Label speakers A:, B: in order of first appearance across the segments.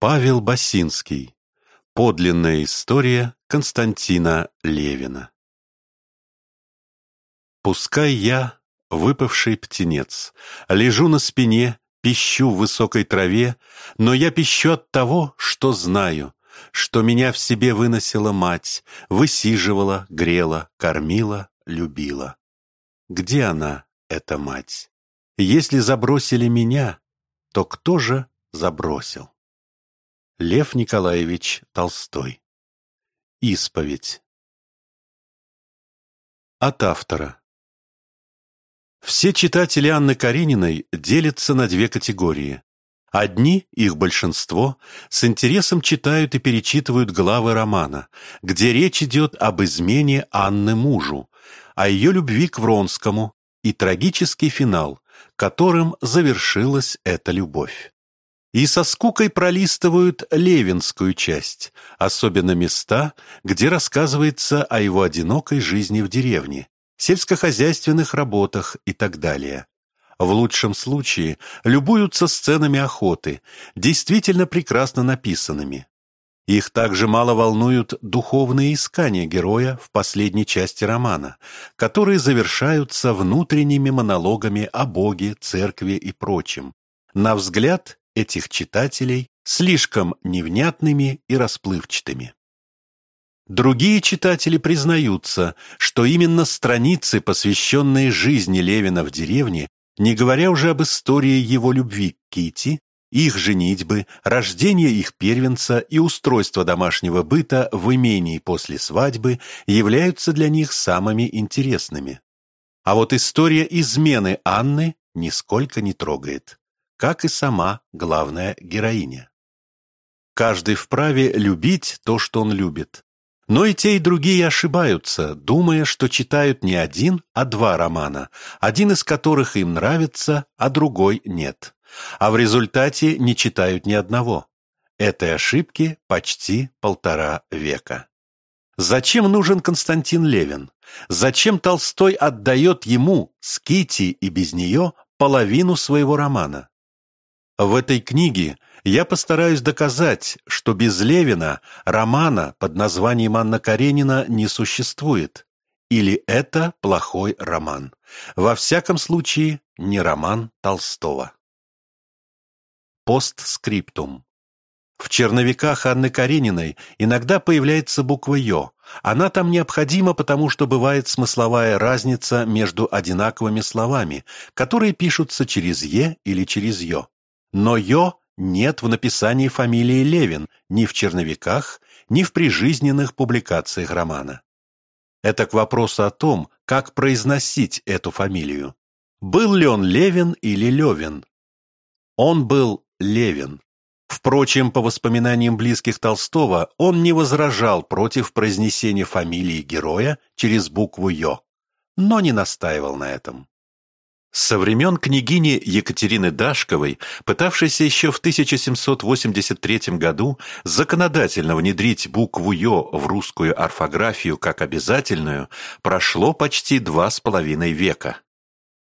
A: Павел Басинский. Подлинная история Константина Левина. Пускай я, выпавший птенец, лежу на спине, пищу в высокой траве, но я пищу от того, что знаю, что меня в себе выносила мать, высиживала, грела, кормила, любила. Где она, эта мать? Если забросили меня, то кто же забросил? Лев Николаевич Толстой. Исповедь. От автора. Все читатели Анны Карениной делятся на две категории. Одни, их большинство, с интересом читают и перечитывают главы романа, где речь идет об измене Анны мужу, о ее любви к Вронскому и трагический финал, которым завершилась эта любовь и со скукой пролистывают левинскую часть, особенно места, где рассказывается о его одинокой жизни в деревне, сельскохозяйственных работах и так далее. В лучшем случае любуются сценами охоты, действительно прекрасно написанными. Их также мало волнуют духовные искания героя в последней части романа, которые завершаются внутренними монологами о Боге, церкви и прочем. На взгляд этих читателей слишком невнятными и расплывчатыми. Другие читатели признаются, что именно страницы, посвященные жизни Левина в деревне, не говоря уже об истории его любви к Кити, их женитьбы, рождения их первенца и устройства домашнего быта в имении после свадьбы являются для них самыми интересными. А вот история измены Анны нисколько не трогает как и сама главная героиня. Каждый вправе любить то, что он любит. Но и те, и другие ошибаются, думая, что читают не один, а два романа, один из которых им нравится, а другой нет. А в результате не читают ни одного. Этой ошибки почти полтора века. Зачем нужен Константин Левин? Зачем Толстой отдает ему, Скити и без нее, половину своего романа? В этой книге я постараюсь доказать, что без Левина романа под названием Анна Каренина не существует. Или это плохой роман. Во всяком случае, не роман Толстого. Постскриптум. В черновиках Анны Карениной иногда появляется буква «ё». Она там необходима, потому что бывает смысловая разница между одинаковыми словами, которые пишутся через «е» или через «ё». Но «ё» нет в написании фамилии Левин ни в черновиках, ни в прижизненных публикациях романа. Это к вопросу о том, как произносить эту фамилию. Был ли он Левин или Левин? Он был Левин. Впрочем, по воспоминаниям близких Толстого, он не возражал против произнесения фамилии героя через букву «ё», но не настаивал на этом. Со времен княгини Екатерины Дашковой, пытавшейся еще в 1783 году законодательно внедрить букву «ё» в русскую орфографию как обязательную, прошло почти два с половиной века.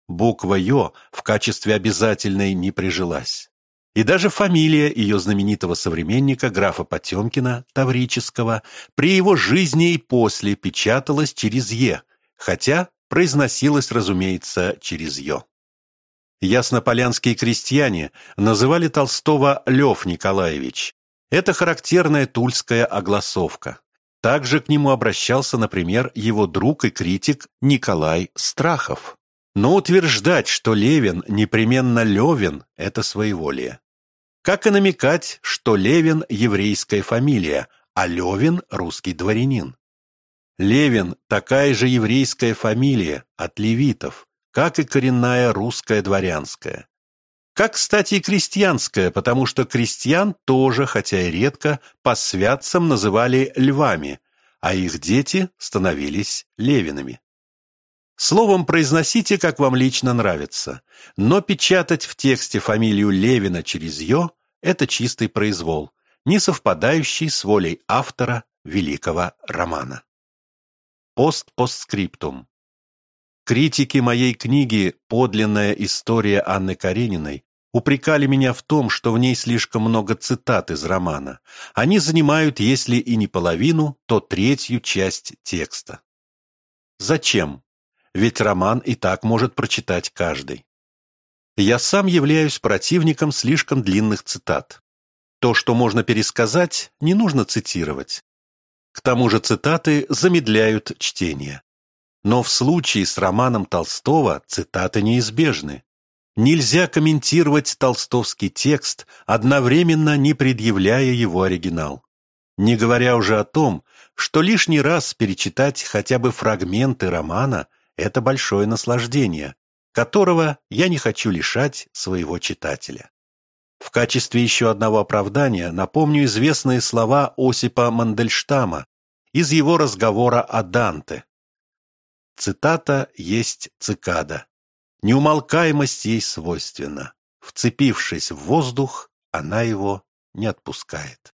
A: Буква «ё» в качестве обязательной не прижилась. И даже фамилия ее знаменитого современника, графа Потемкина, Таврического, при его жизни и после печаталась через «е», хотя произносилось, разумеется, через «ё». Яснополянские крестьяне называли Толстого Лев Николаевич. Это характерная тульская огласовка. Также к нему обращался, например, его друг и критик Николай Страхов. Но утверждать, что Левин непременно Левин – это своеволие. Как и намекать, что Левин – еврейская фамилия, а Левин – русский дворянин. Левин – такая же еврейская фамилия, от левитов, как и коренная русская дворянская. Как, кстати, и крестьянская, потому что крестьян тоже, хотя и редко, по святцам называли львами, а их дети становились левинами. Словом, произносите, как вам лично нравится, но печатать в тексте фамилию Левина через «ё» – это чистый произвол, не совпадающий с волей автора великого романа. Пост-постскриптум. Критики моей книги «Подлинная история Анны Карениной» упрекали меня в том, что в ней слишком много цитат из романа. Они занимают, если и не половину, то третью часть текста. Зачем? Ведь роман и так может прочитать каждый. Я сам являюсь противником слишком длинных цитат. То, что можно пересказать, не нужно цитировать. К тому же цитаты замедляют чтение. Но в случае с романом Толстого цитаты неизбежны. Нельзя комментировать толстовский текст, одновременно не предъявляя его оригинал. Не говоря уже о том, что лишний раз перечитать хотя бы фрагменты романа – это большое наслаждение, которого я не хочу лишать своего читателя. В качестве еще одного оправдания напомню известные слова Осипа Мандельштама из его разговора о Данте. Цитата есть цикада. Неумолкаемость ей свойственна. Вцепившись в воздух, она его не отпускает.